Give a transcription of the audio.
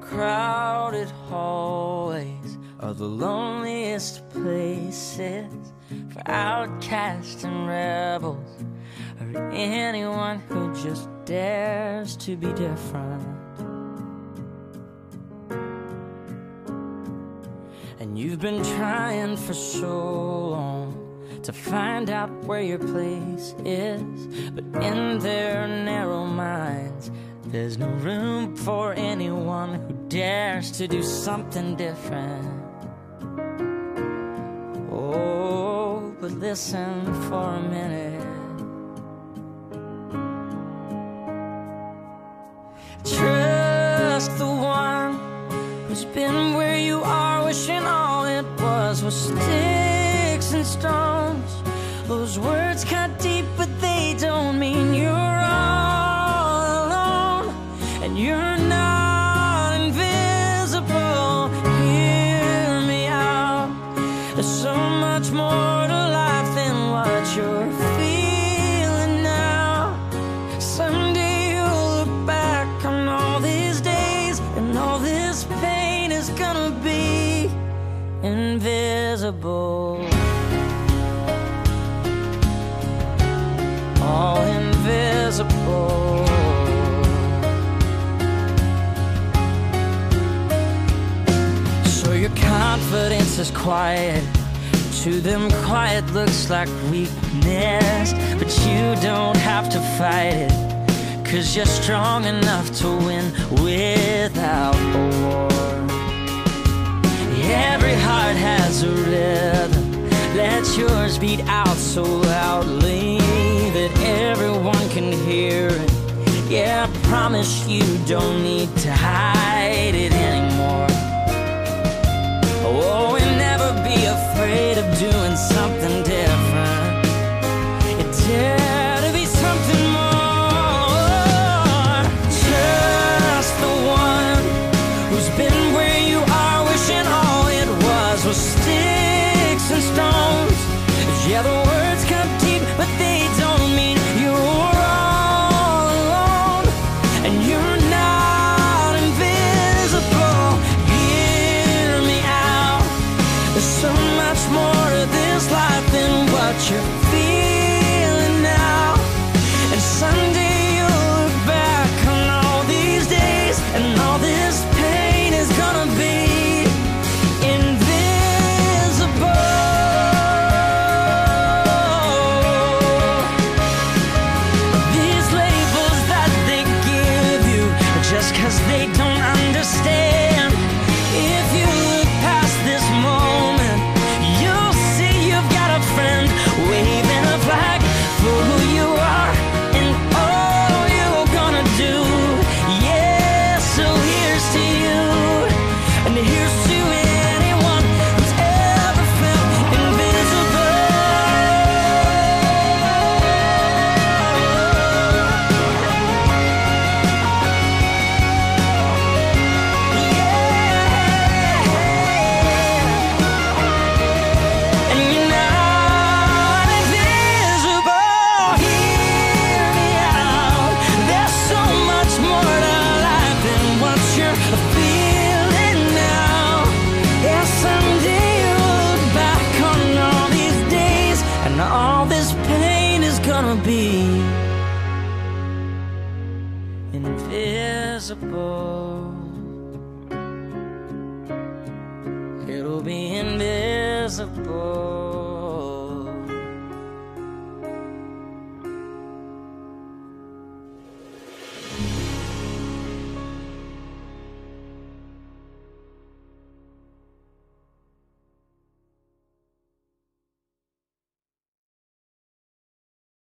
Crowded hallways are the loneliest places for outcasts and rebels, or anyone who just dares to be different. And you've been trying for so long to find out where your place is, but in their narrow minds, there's no room for anyone who dares to do something different. Oh, but listen for a minute. Trust the one who's been where you are, was was sticks and stones. Those words cut deep, but they don't mean you're all alone, and you're not invisible. Hear me out. There's so much more invisible. All invisible. So your confidence is quiet. To them, quiet looks like weakness. But you don't have to fight it. Cause you're strong enough to win without out so loudly that everyone can hear it. Yeah, I promise you don't need to hide it anymore. Oh, and never be afraid of doing something Yeah, cause they don't understand. Invisible. It'll be invisible.